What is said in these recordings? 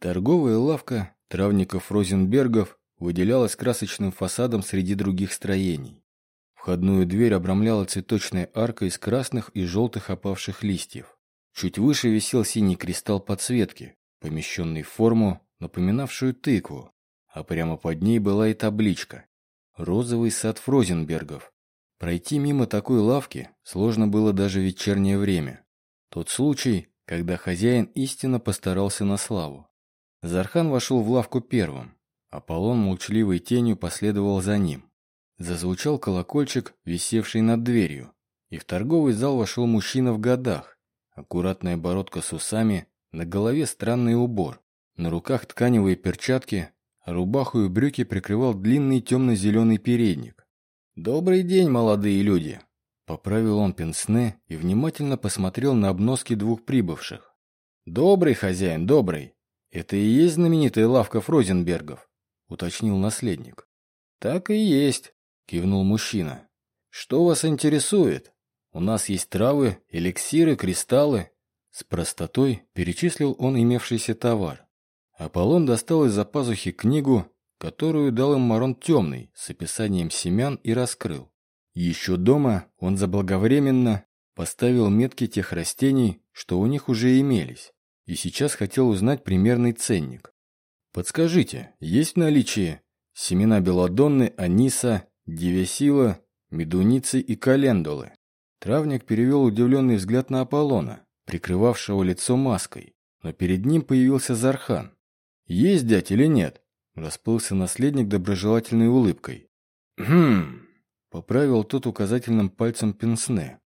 Торговая лавка травников Розенбергов выделялась красочным фасадом среди других строений. Входную дверь обрамляла цветочная арка из красных и желтых опавших листьев. Чуть выше висел синий кристалл подсветки, помещенный в форму, напоминавшую тыкву, а прямо под ней была и табличка «Розовый сад Фрозенбергов». Пройти мимо такой лавки сложно было даже в вечернее время. Тот случай, когда хозяин истинно постарался на славу. Зархан вошел в лавку первым. Аполлон молчаливой тенью последовал за ним. Зазвучал колокольчик, висевший над дверью, и в торговый зал вошел мужчина в годах. Аккуратная бородка с усами, на голове странный убор, на руках тканевые перчатки, а рубаху и брюки прикрывал длинный темно-зеленый передник. «Добрый день, молодые люди!» Поправил он пенсне и внимательно посмотрел на обноски двух прибывших. «Добрый хозяин, добрый! Это и есть знаменитая лавка Фрозенбергов?» Уточнил наследник. «Так и есть», кивнул мужчина. «Что вас интересует? У нас есть травы, эликсиры, кристаллы». С простотой перечислил он имевшийся товар. Аполлон достал из-за пазухи книгу которую дал им Марон Темный с описанием семян и раскрыл. Еще дома он заблаговременно поставил метки тех растений, что у них уже имелись, и сейчас хотел узнать примерный ценник. Подскажите, есть в наличии семена белодонны, аниса, девесила, медуницы и календулы? Травник перевел удивленный взгляд на Аполлона, прикрывавшего лицо маской, но перед ним появился Зархан. «Есть, дядь, или нет?» Расплылся наследник доброжелательной улыбкой. «Хм...» — поправил тот указательным пальцем пенсне.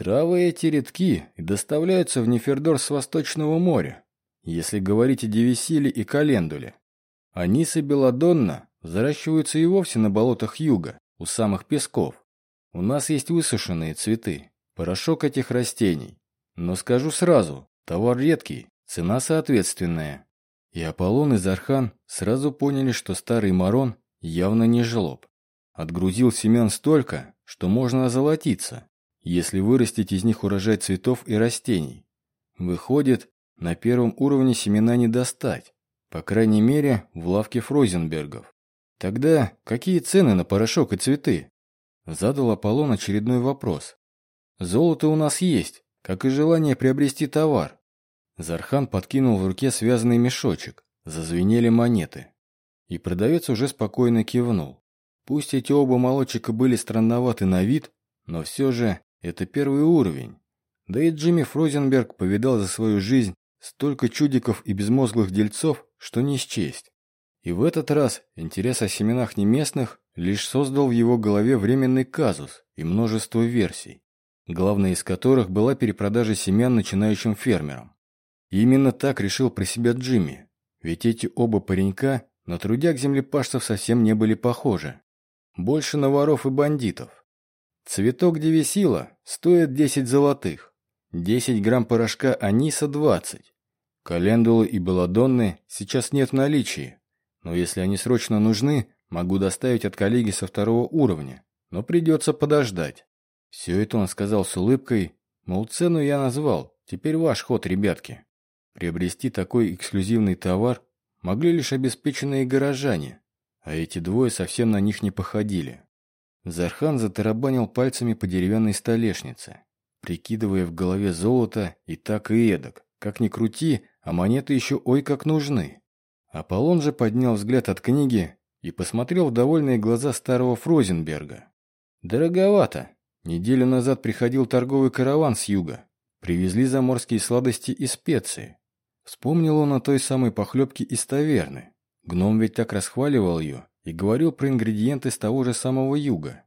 «Травы эти редки и доставляются в Нефердор с Восточного моря, если говорить о Девисиле и Календуле. Анис и Беладонна взращиваются и вовсе на болотах юга, у самых песков. У нас есть высушенные цветы, порошок этих растений. Но скажу сразу, товар редкий, цена соответственная. И Аполлон и Зархан сразу поняли, что старый Марон явно не жлоб. Отгрузил семян столько, что можно озолотиться, если вырастить из них урожай цветов и растений. Выходит, на первом уровне семена не достать, по крайней мере, в лавке Фрозенбергов. Тогда какие цены на порошок и цветы? Задал Аполлон очередной вопрос. Золото у нас есть, как и желание приобрести товар. Зархан подкинул в руке связанный мешочек. Зазвенели монеты. И продавец уже спокойно кивнул. Пусть эти оба молодчика были странноваты на вид, но все же это первый уровень. Да и Джимми Фрозенберг повидал за свою жизнь столько чудиков и безмозглых дельцов, что не счесть. И в этот раз интерес о семенах неместных лишь создал в его голове временный казус и множество версий, главная из которых была перепродажа семян начинающим фермерам. И именно так решил про себя Джимми. Ведь эти оба паренька на трудяг-землепашцев совсем не были похожи. Больше на воров и бандитов. Цветок девисила стоит 10 золотых. 10 грамм порошка аниса 20. Календулы и белладонны сейчас нет в наличии. Но если они срочно нужны, могу доставить от коллеги со второго уровня. Но придется подождать. Все это он сказал с улыбкой, мол, цену я назвал, теперь ваш ход, ребятки. Приобрести такой эксклюзивный товар могли лишь обеспеченные горожане, а эти двое совсем на них не походили. Зархан затарабанил пальцами по деревянной столешнице, прикидывая в голове золото и так и эдак. Как ни крути, а монеты еще ой как нужны. Аполлон же поднял взгляд от книги и посмотрел в довольные глаза старого Фрозенберга. «Дороговато. Неделю назад приходил торговый караван с юга. Привезли заморские сладости и специи. Вспомнил он о той самой похлебке из таверны. Гном ведь так расхваливал ее и говорил про ингредиенты с того же самого юга.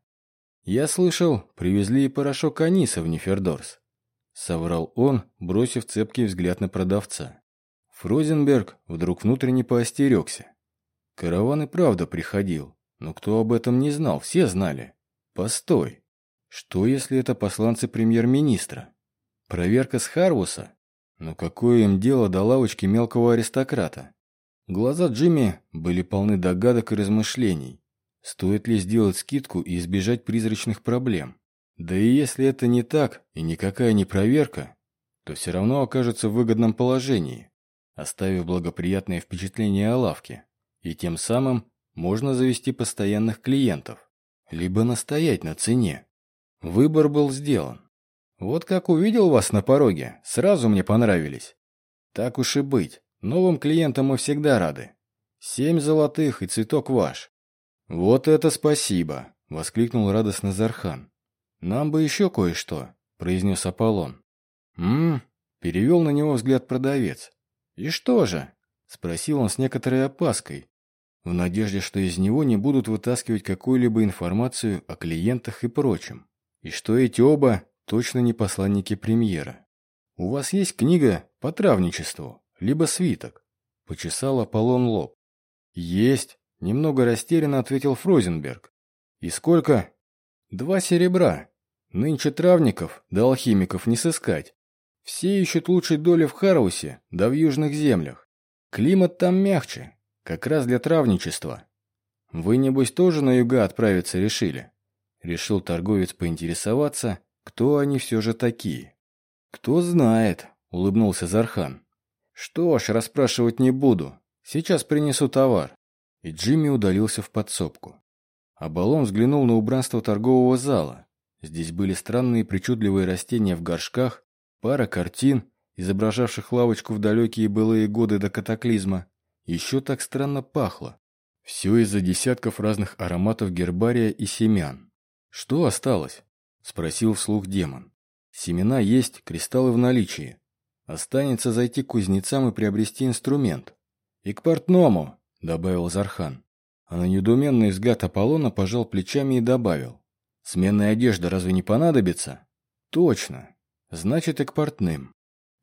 «Я слышал, привезли и порошок аниса в Нефердорс», — соврал он, бросив цепкий взгляд на продавца. Фрозенберг вдруг внутренне поостерегся. Караван и правда приходил, но кто об этом не знал, все знали. Постой, что если это посланцы премьер-министра? Проверка с Харвуса? Но какое им дело до лавочки мелкого аристократа? Глаза Джимми были полны догадок и размышлений. Стоит ли сделать скидку и избежать призрачных проблем? Да и если это не так и никакая не проверка, то все равно окажется в выгодном положении. оставив благоприятное впечатление о лавке. И тем самым можно завести постоянных клиентов, либо настоять на цене. Выбор был сделан. Вот как увидел вас на пороге, сразу мне понравились. Так уж и быть, новым клиентам мы всегда рады. Семь золотых и цветок ваш. Вот это спасибо, воскликнул радостно Зархан. Нам бы еще кое-что, произнес Аполлон. Мм, перевел на него взгляд продавец. И что же? Спросил он с некоторой опаской, в надежде, что из него не будут вытаскивать какую-либо информацию о клиентах и прочем, и что эти оба точно не посланники премьера. «У вас есть книга по травничеству, либо свиток?» – почесал Аполлон лоб. «Есть», – немного растерянно ответил Фрозенберг. «И сколько?» «Два серебра. Нынче травников да алхимиков не сыскать. Все ищут лучшей доли в Харусе да в южных землях. Климат там мягче, как раз для травничества. Вы, небось, тоже на юга отправиться решили? Решил торговец поинтересоваться, кто они все же такие. Кто знает, улыбнулся Зархан. Что ж, расспрашивать не буду. Сейчас принесу товар. И Джимми удалился в подсобку. А Баллон взглянул на убранство торгового зала. Здесь были странные причудливые растения в горшках, пара картин, изображавших лавочку в далекие былые годы до катаклизма, еще так странно пахло. Все из-за десятков разных ароматов гербария и семян. «Что осталось?» – спросил вслух демон. «Семена есть, кристаллы в наличии. Останется зайти к кузнецам и приобрести инструмент. И к портному», – добавил Зархан. А на недоуменный взгляд Аполлона пожал плечами и добавил. «Сменная одежда разве не понадобится?» «Точно. Значит, и к портным.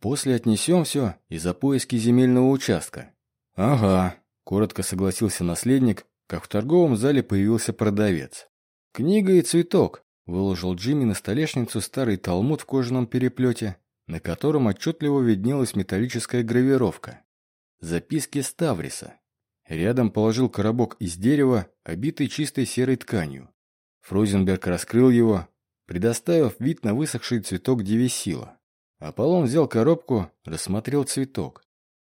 После отнесем все и за поиски земельного участка. «Ага», – коротко согласился наследник, как в торговом зале появился продавец. «Книга и цветок», – выложил Джимми на столешницу старый талмуд в кожаном переплете, на котором отчетливо виднелась металлическая гравировка. Записки Ставриса. Рядом положил коробок из дерева, обитый чистой серой тканью. Фрозенберг раскрыл его, предоставив вид на высохший цветок Девисила. Аполлон взял коробку, рассмотрел цветок.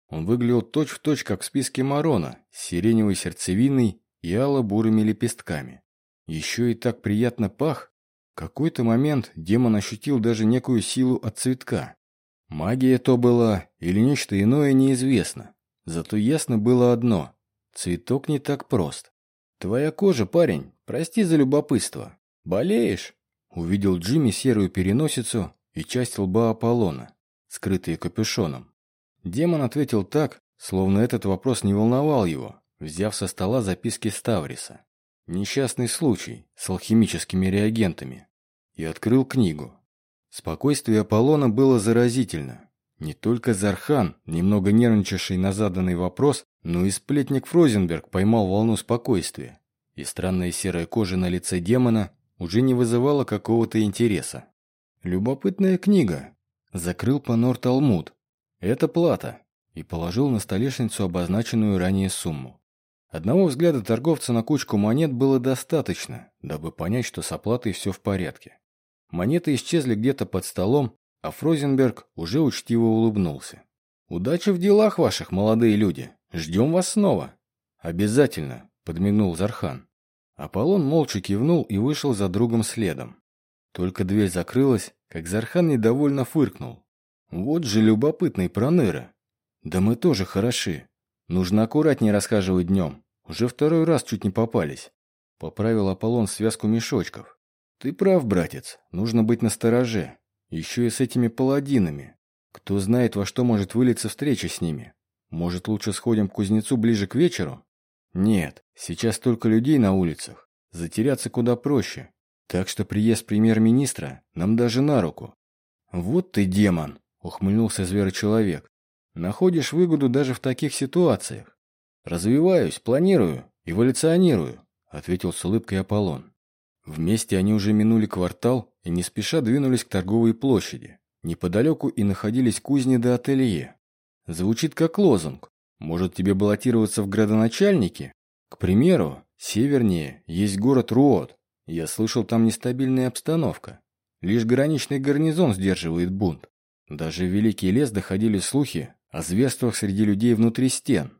Он выглядел точь-в-точь, точь, как в списке Марона, с сиреневой сердцевиной и ало-бурыми лепестками. Еще и так приятно пах. Какой-то момент демон ощутил даже некую силу от цветка. Магия то была или нечто иное неизвестно. Зато ясно было одно – цветок не так прост. «Твоя кожа, парень, прости за любопытство. Болеешь?» Увидел Джимми серую переносицу и часть лба Аполлона, скрытые капюшоном. Демон ответил так, словно этот вопрос не волновал его, взяв со стола записки Ставриса. Несчастный случай с алхимическими реагентами. И открыл книгу. Спокойствие Аполлона было заразительно. Не только Зархан, немного нервничавший на заданный вопрос, но и сплетник Фрозенберг поймал волну спокойствия. И странная серая кожа на лице демона уже не вызывала какого-то интереса. Любопытная книга. Закрыл Панор Талмуд, «Это плата», и положил на столешницу обозначенную ранее сумму. Одного взгляда торговца на кучку монет было достаточно, дабы понять, что с оплатой все в порядке. Монеты исчезли где-то под столом, а Фрозенберг уже учтиво улыбнулся. «Удачи в делах ваших, молодые люди! Ждем вас снова!» «Обязательно!» – подмигнул Зархан. Аполлон молча кивнул и вышел за другом следом. Только дверь закрылась, как Зархан недовольно фыркнул. Вот же любопытный проныра. Да мы тоже хороши. Нужно аккуратнее расхаживать днем. Уже второй раз чуть не попались. Поправил Аполлон связку мешочков. Ты прав, братец. Нужно быть настороже. Еще и с этими паладинами. Кто знает, во что может вылиться встреча с ними. Может, лучше сходим к кузнецу ближе к вечеру? Нет, сейчас только людей на улицах. Затеряться куда проще. Так что приезд премьер-министра нам даже на руку. Вот ты демон ухмыльнулся зверочеловек. Находишь выгоду даже в таких ситуациях. Развиваюсь, планирую, эволюционирую, ответил с улыбкой Аполлон. Вместе они уже минули квартал и не спеша двинулись к торговой площади. Неподалеку и находились кузни до ателье. Звучит как лозунг. Может тебе баллотироваться в градоначальники? К примеру, севернее есть город Руот. Я слышал, там нестабильная обстановка. Лишь граничный гарнизон сдерживает бунт. Даже в Великий лес доходили слухи о зверствах среди людей внутри стен.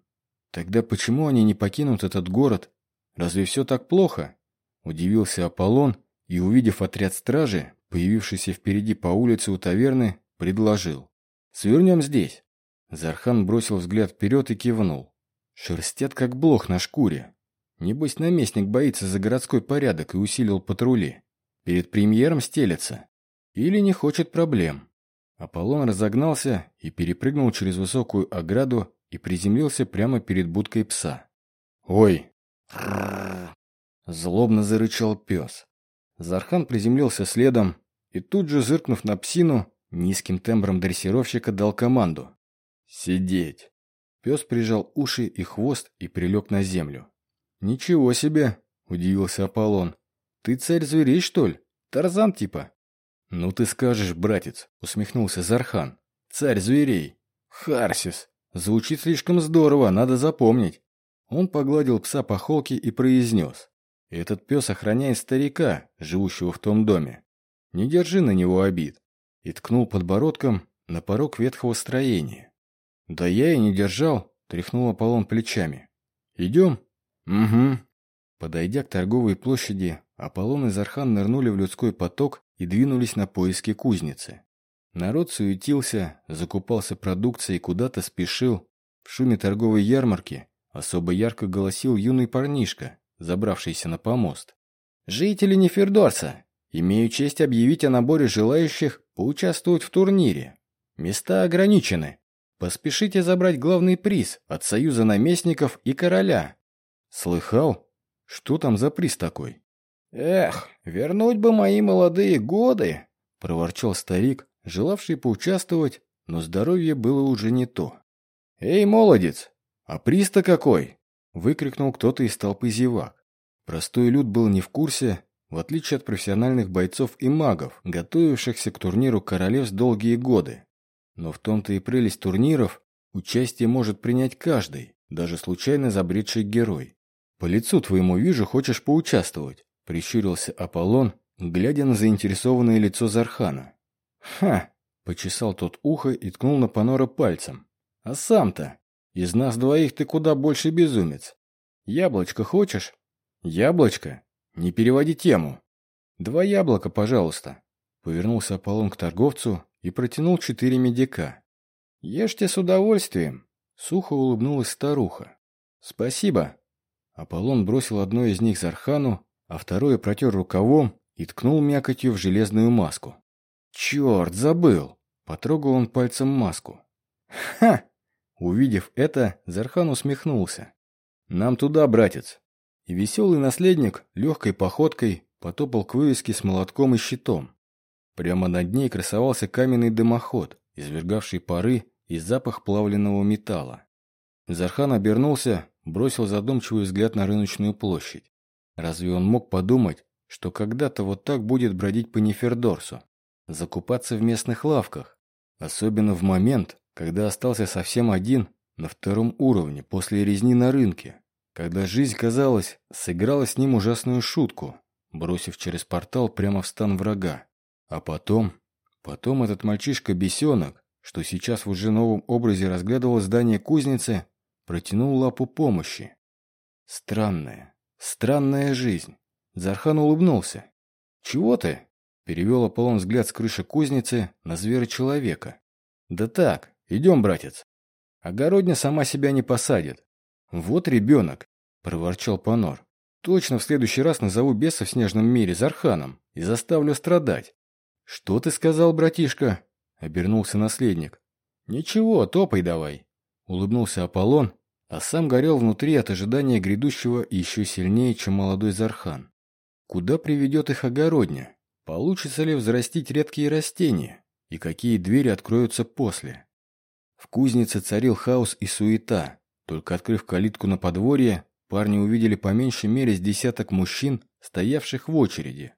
Тогда почему они не покинут этот город? Разве все так плохо? Удивился Аполлон и, увидев отряд стражи, появившийся впереди по улице у таверны, предложил. «Свернем здесь». Зархан бросил взгляд вперед и кивнул. Шерстят как блох на шкуре. Небось, наместник боится за городской порядок и усилил патрули. Перед премьером стелется. Или не хочет проблем. Аполлон разогнался и перепрыгнул через высокую ограду и приземлился прямо перед будкой пса. «Ой!» Злобно зарычал пес. Зархан приземлился следом и тут же, зыркнув на псину, низким тембром дрессировщика дал команду. «Сидеть!» Пес прижал уши и хвост и прилег на землю. «Ничего себе!» – удивился Аполлон. «Ты царь зверей, что ли? Тарзан типа?» «Ну ты скажешь, братец», — усмехнулся Зархан. «Царь зверей». «Харсис». Звучит слишком здорово, надо запомнить. Он погладил пса по холке и произнес. «Этот пес охраняет старика, живущего в том доме. Не держи на него обид». И ткнул подбородком на порог ветхого строения. «Да я и не держал», — тряхнул Аполлон плечами. «Идем?» «Угу». Подойдя к торговой площади, Аполлон и Зархан нырнули в людской поток и двинулись на поиски кузницы. Народ суетился, закупался продукцией куда-то спешил. В шуме торговой ярмарки особо ярко голосил юный парнишка, забравшийся на помост. «Жители Нефердорса, имею честь объявить о наборе желающих поучаствовать в турнире. Места ограничены. Поспешите забрать главный приз от Союза наместников и короля». «Слыхал? Что там за приз такой?» «Эх, вернуть бы мои молодые годы!» – проворчал старик, желавший поучаствовать, но здоровье было уже не то. «Эй, молодец! А приз-то какой?» – выкрикнул кто-то из толпы зевак. Простой люд был не в курсе, в отличие от профессиональных бойцов и магов, готовившихся к турниру королевств долгие годы. Но в том-то и прелесть турниров, участие может принять каждый, даже случайно забредший герой. По лицу твоему вижу, хочешь поучаствовать. Прищурился Аполлон, глядя на заинтересованное лицо Зархана. «Ха!» – почесал тот ухо и ткнул на Панора пальцем. «А сам-то? Из нас двоих ты куда больше безумец. Яблочко хочешь?» «Яблочко? Не переводи тему. Два яблока, пожалуйста». Повернулся Аполлон к торговцу и протянул четыре медика. «Ешьте с удовольствием», — сухо улыбнулась старуха. «Спасибо». Аполлон бросил одно из них Зархану, а второе протер рукавом и ткнул мякотью в железную маску. «Черт, забыл!» — потрогал он пальцем маску. «Ха!» Увидев это, Зархан усмехнулся. «Нам туда, братец!» И веселый наследник легкой походкой потопал к вывеске с молотком и щитом. Прямо над ней красовался каменный дымоход, извергавший пары и запах плавленного металла. Зархан обернулся, бросил задумчивый взгляд на рыночную площадь. Разве он мог подумать, что когда-то вот так будет бродить по Нефердорсу, закупаться в местных лавках, особенно в момент, когда остался совсем один на втором уровне после резни на рынке, когда жизнь, казалось, сыграла с ним ужасную шутку, бросив через портал прямо в стан врага. А потом, потом этот мальчишка-бесенок, что сейчас в уже новом образе разглядывал здание кузницы, протянул лапу помощи. Странное, Странная жизнь. Зархан улыбнулся. «Чего ты?» Перевел Аполлон взгляд с крыши кузницы на зверя-человека. «Да так, идем, братец. Огородня сама себя не посадит». «Вот ребенок», — проворчал Панор. «Точно в следующий раз назову беса в снежном мире Зарханом и заставлю страдать». «Что ты сказал, братишка?» — обернулся наследник. «Ничего, топай давай», — улыбнулся Аполлон а сам горел внутри от ожидания грядущего еще сильнее, чем молодой Зархан. Куда приведет их огородня? Получится ли взрастить редкие растения? И какие двери откроются после? В кузнице царил хаос и суета. Только открыв калитку на подворье, парни увидели по меньшей мере с десяток мужчин, стоявших в очереди.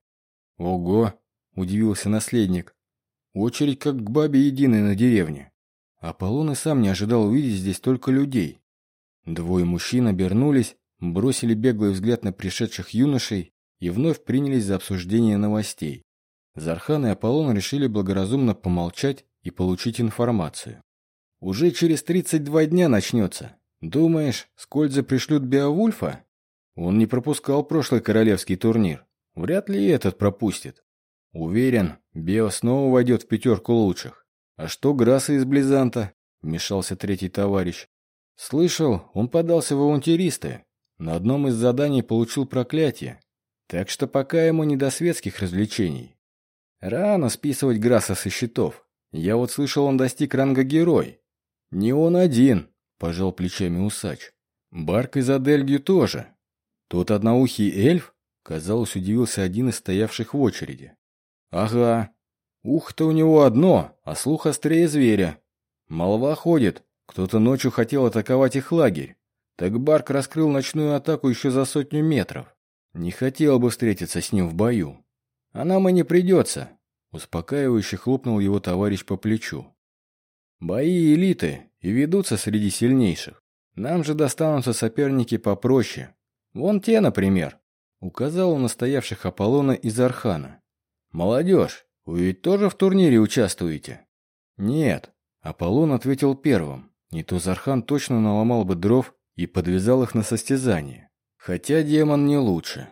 «Ого!» – удивился наследник. «Очередь как к бабе единой на деревне». Аполлон и сам не ожидал увидеть здесь только людей. Двое мужчин обернулись, бросили беглый взгляд на пришедших юношей и вновь принялись за обсуждение новостей. Зархан и Аполлон решили благоразумно помолчать и получить информацию. Уже через 32 дня начнется. Думаешь, Скольза пришлют Беовульфа? Он не пропускал прошлый королевский турнир. Вряд ли этот пропустит. Уверен, Бео снова войдет в пятерку лучших. А что Грасса из Близанта? Вмешался третий товарищ. Слышал, он подался в авантюристы. На одном из заданий получил проклятие. Так что пока ему не до светских развлечений. Рано списывать Грасса со счетов. Я вот слышал, он достиг ранга герой. Не он один, пожал плечами усач. Барк из Адельгью тоже. Тот одноухий эльф, казалось, удивился один из стоявших в очереди. Ага. Ух-то у него одно, а слух острее зверя. Молва ходит. Кто-то ночью хотел атаковать их лагерь. Так Барк раскрыл ночную атаку еще за сотню метров. Не хотел бы встретиться с ним в бою. А нам и не придется. Успокаивающе хлопнул его товарищ по плечу. Бои элиты и ведутся среди сильнейших. Нам же достанутся соперники попроще. Вон те, например. Указал он на стоявших Аполлона из Архана. Молодежь, вы ведь тоже в турнире участвуете? Нет. Аполлон ответил первым. Не то Зархан точно наломал бы дров и подвязал их на состязание. Хотя демон не лучше.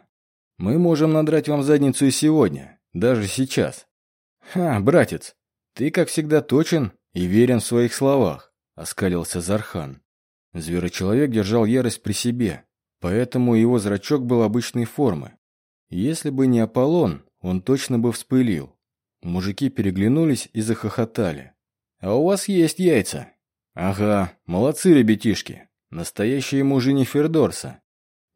Мы можем надрать вам задницу и сегодня, даже сейчас. Ха, братец, ты, как всегда, точен и верен в своих словах, оскалился Зархан. Зверочеловек держал ярость при себе, поэтому его зрачок был обычной формы. Если бы не Аполлон, он точно бы вспылил. Мужики переглянулись и захохотали. «А у вас есть яйца?» «Ага, молодцы, ребятишки. Настоящие мужи Фердорса.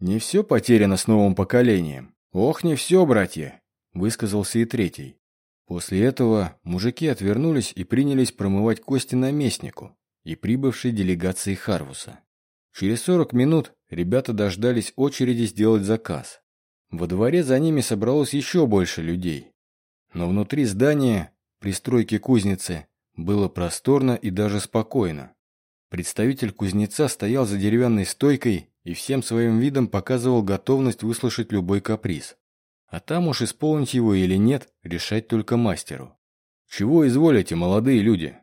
Не все потеряно с новым поколением. Ох, не все, братья!» Высказался и третий. После этого мужики отвернулись и принялись промывать кости наместнику и прибывшей делегации Харвуса. Через 40 минут ребята дождались очереди сделать заказ. Во дворе за ними собралось еще больше людей. Но внутри здания, пристройки кузницы, было просторно и даже спокойно. Представитель кузнеца стоял за деревянной стойкой и всем своим видом показывал готовность выслушать любой каприз. А там уж исполнить его или нет, решать только мастеру. «Чего изволите, молодые люди?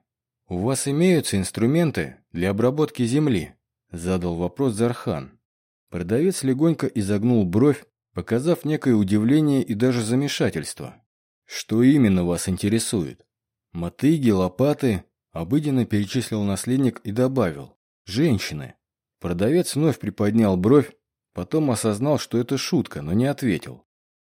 У вас имеются инструменты для обработки земли?» Задал вопрос Зархан. Продавец легонько изогнул бровь, показав некое удивление и даже замешательство. «Что именно вас интересует?» «Мотыги, лопаты», — обыденно перечислил наследник и добавил. «Женщины». Продавец вновь приподнял бровь, потом осознал, что это шутка, но не ответил.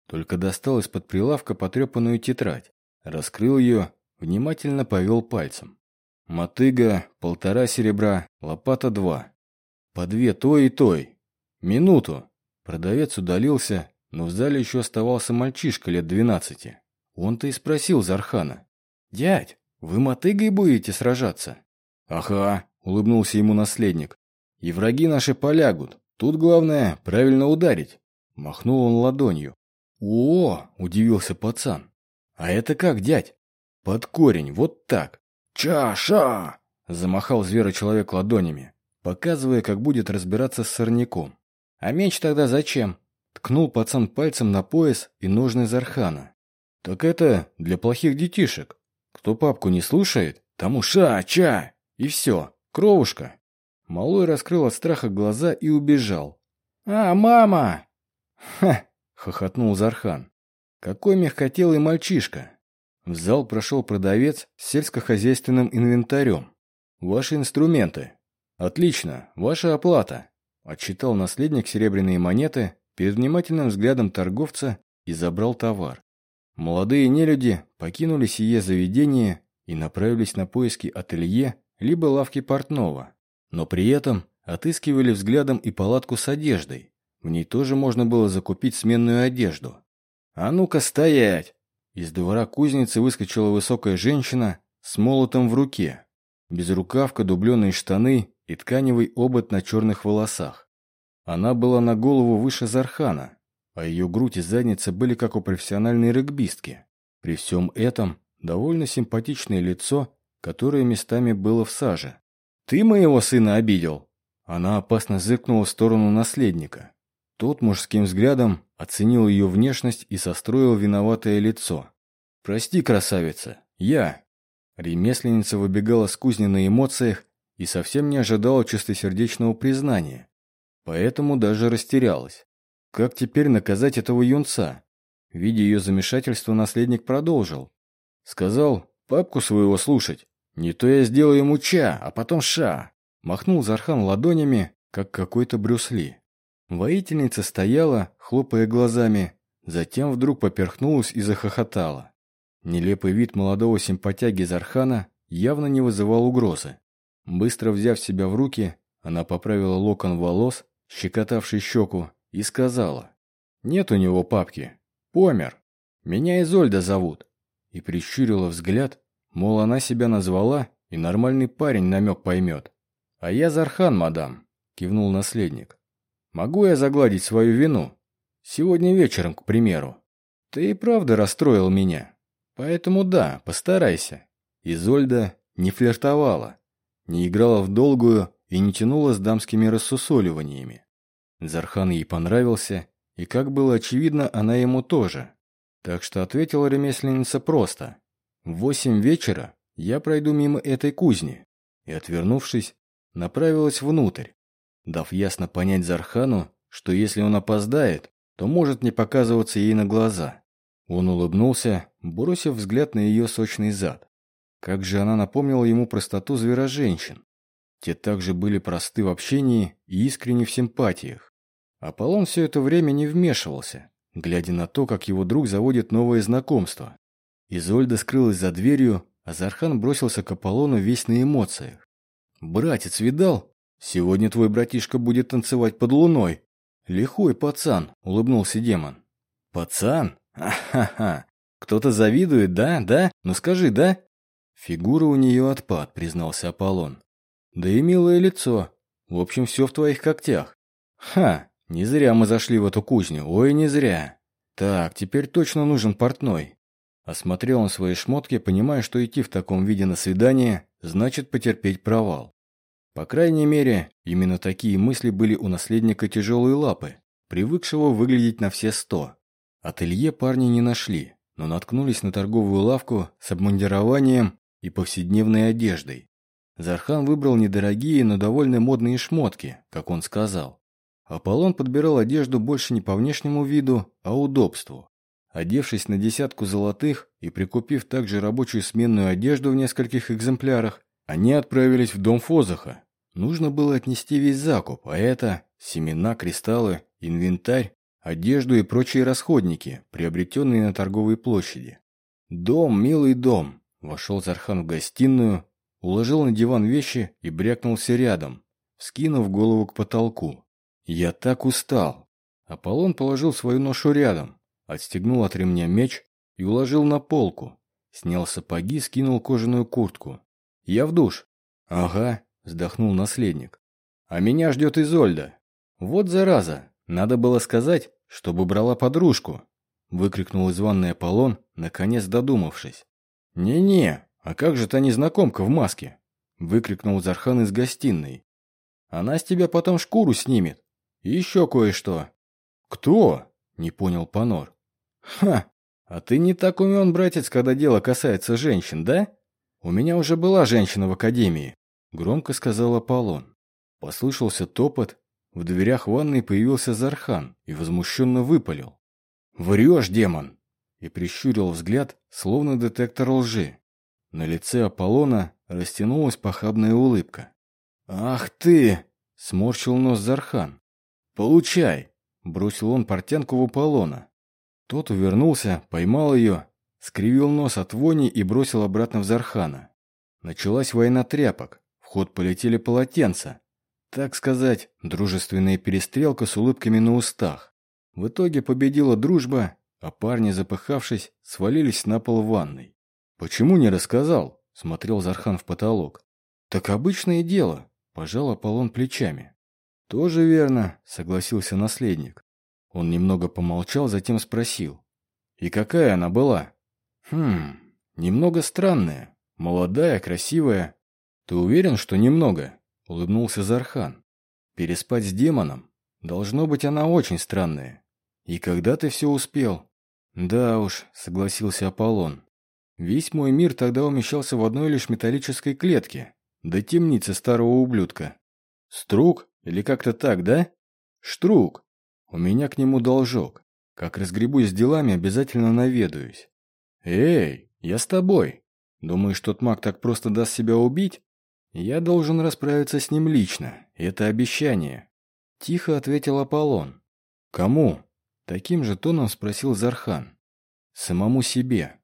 Только достал из-под прилавка потрепанную тетрадь, раскрыл ее, внимательно повел пальцем. Мотыга – полтора серебра, лопата – два. По две той и той. Минуту. Продавец удалился, но в зале еще оставался мальчишка лет двенадцати. Он-то и спросил Зархана. «Дядь, вы мотыгой будете сражаться?» «Ага», – улыбнулся ему наследник. «И враги наши полягут. Тут главное – правильно ударить». Махнул он ладонью. «О!» – удивился пацан. «А это как, дядь?» «Под корень, вот так». «Чаша!» – замахал зверочеловек ладонями, показывая, как будет разбираться с сорняком. «А меч тогда зачем?» Ткнул пацан пальцем на пояс и ножны Зархана. «Так это для плохих детишек. Кто папку не слушает, тому ша-ча!» И все, кровушка. Малой раскрыл от страха глаза и убежал. «А, мама!» «Ха!» — хохотнул Зархан. «Какой мягкотелый мальчишка!» В зал прошел продавец с сельскохозяйственным инвентарем. «Ваши инструменты». «Отлично, ваша оплата», — отчитал наследник серебряные монеты перед внимательным взглядом торговца и забрал товар. Молодые нелюди покинули сие заведение и направились на поиски ателье либо лавки портного, но при этом отыскивали взглядом и палатку с одеждой, в ней тоже можно было закупить сменную одежду. «А ну-ка стоять!» Из двора кузницы выскочила высокая женщина с молотом в руке. Безрукавка, дубленые штаны и тканевый обод на черных волосах. Она была на голову выше Зархана, а ее грудь и задница были как у профессиональной регбистки. При всем этом довольно симпатичное лицо, которое местами было в саже. «Ты моего сына обидел?» Она опасно зыркнула в сторону наследника. Тот мужским взглядом оценил ее внешность и состроил виноватое лицо. «Прости, красавица, я». Ремесленница выбегала с кузни на эмоциях и совсем не ожидала чистосердечного признания. Поэтому даже растерялась. Как теперь наказать этого юнца? Видя ее замешательство, наследник продолжил. Сказал, папку своего слушать. Не то я сделаю ему ча, а потом ша. Махнул Зархан ладонями, как какой-то брюсли. Воительница стояла, хлопая глазами, затем вдруг поперхнулась и захохотала. Нелепый вид молодого симпатяги Зархана явно не вызывал угрозы. Быстро взяв себя в руки, она поправила локон волос, щекотавший щеку, и сказала. «Нет у него папки. Помер. Меня Изольда зовут». И прищурила взгляд, мол, она себя назвала, и нормальный парень намек поймет. «А я Зархан, мадам», — кивнул наследник. «Могу я загладить свою вину? Сегодня вечером, к примеру. Ты и правда расстроил меня. Поэтому да, постарайся». Изольда не флиртовала, не играла в долгую и не тянула с дамскими рассусоливаниями. Зархан ей понравился, и, как было очевидно, она ему тоже. Так что ответила ремесленница просто. «В восемь вечера я пройду мимо этой кузни». И, отвернувшись, направилась внутрь, дав ясно понять Зархану, что если он опоздает, то может не показываться ей на глаза. Он улыбнулся, бросив взгляд на ее сочный зад. Как же она напомнила ему простоту звероженщин. Те также были просты в общении и искренни в симпатиях. Аполлон все это время не вмешивался, глядя на то, как его друг заводит новое знакомство. Изольда скрылась за дверью, а Зархан бросился к Аполлону весь на эмоциях. «Братец, видал? Сегодня твой братишка будет танцевать под луной». «Лихой пацан», — улыбнулся демон. «Пацан? Ха-ха-ха! Кто-то завидует, да? Да? Ну скажи, да?» «Фигура у нее отпад», — признался Аполлон. Да и милое лицо. В общем, все в твоих когтях. Ха, не зря мы зашли в эту кузню. Ой, не зря. Так, теперь точно нужен портной. Осмотрел он свои шмотки, понимая, что идти в таком виде на свидание значит потерпеть провал. По крайней мере, именно такие мысли были у наследника тяжелой лапы, привыкшего выглядеть на все сто. Ателье парни не нашли, но наткнулись на торговую лавку с обмундированием и повседневной одеждой. Зархан выбрал недорогие, но довольно модные шмотки, как он сказал. Аполлон подбирал одежду больше не по внешнему виду, а удобству. Одевшись на десятку золотых и прикупив также рабочую сменную одежду в нескольких экземплярах, они отправились в дом Фозаха. Нужно было отнести весь закуп, а это семена, кристаллы, инвентарь, одежду и прочие расходники, приобретенные на торговой площади. «Дом, милый дом!» Вошел Зархан в гостиную, уложил на диван вещи и брякнулся рядом, скинув голову к потолку. «Я так устал!» Аполлон положил свою ношу рядом, отстегнул от ремня меч и уложил на полку. Снял сапоги, скинул кожаную куртку. «Я в душ». «Ага», — вздохнул наследник. «А меня ждет Изольда». «Вот зараза! Надо было сказать, чтобы брала подружку!» Выкрикнул из ванной Аполлон, наконец додумавшись. «Не-не, «А как же та незнакомка в маске?» – выкрикнул Зархан из гостиной. «Она с тебя потом шкуру снимет. И еще кое-что». «Кто?» – не понял Панор. «Ха! А ты не так умен, братец, когда дело касается женщин, да? У меня уже была женщина в академии», – громко сказал Аполлон. Послышался топот, в дверях ванной появился Зархан и возмущенно выпалил. «Врешь, демон!» и прищурил взгляд, словно детектор лжи. На лице Аполлона растянулась похабная улыбка. «Ах ты!» — сморщил нос Зархан. «Получай!» — бросил он портянку в Аполлона. Тот увернулся, поймал ее, скривил нос от вони и бросил обратно в Зархана. Началась война тряпок, в ход полетели полотенца. Так сказать, дружественная перестрелка с улыбками на устах. В итоге победила дружба, а парни, запыхавшись, свалились на пол ванной. «Почему не рассказал?» – смотрел Зархан в потолок. «Так обычное дело», – пожал Аполлон плечами. «Тоже верно», – согласился наследник. Он немного помолчал, затем спросил. «И какая она была?» «Хм, немного странная. Молодая, красивая». «Ты уверен, что немного?» – улыбнулся Зархан. «Переспать с демоном? Должно быть, она очень странная. И когда ты все успел?» «Да уж», — согласился Аполлон. Весь мой мир тогда умещался в одной лишь металлической клетке. Да темница старого ублюдка. Струк? Или как-то так, да? Штрук. У меня к нему должок. Как разгребусь с делами, обязательно наведаюсь. Эй, я с тобой. Думаешь, тот маг так просто даст себя убить? Я должен расправиться с ним лично. Это обещание. Тихо ответил Аполлон. Кому? Таким же тоном спросил Зархан. Самому себе.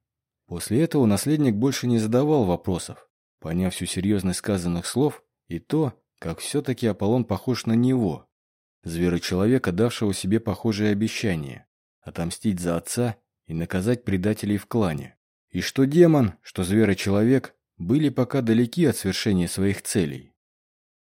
После этого наследник больше не задавал вопросов, поняв всю серьезность сказанных слов и то, как все-таки Аполлон похож на него, зверочеловека, давшего себе похожее обещание – отомстить за отца и наказать предателей в клане. И что демон, что зверочеловек были пока далеки от свершения своих целей.